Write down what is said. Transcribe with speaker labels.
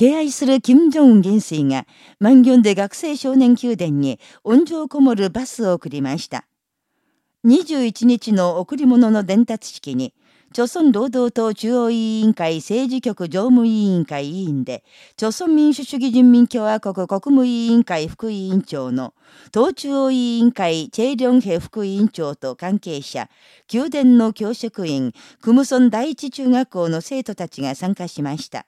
Speaker 1: 敬愛する金正恩元帥が、万元で学生少年宮殿に温情こもるバスを送りました。21日の贈り物の伝達式に、朝鮮労働党中央委員会政治局常務委員会委員で、朝鮮民主主義人民共和国国務委員会副委員長の、党中央委員会チェイリョンヘ副委員長と関係者、宮殿の教職員、クムソン第一中学校の生徒たちが参加しました。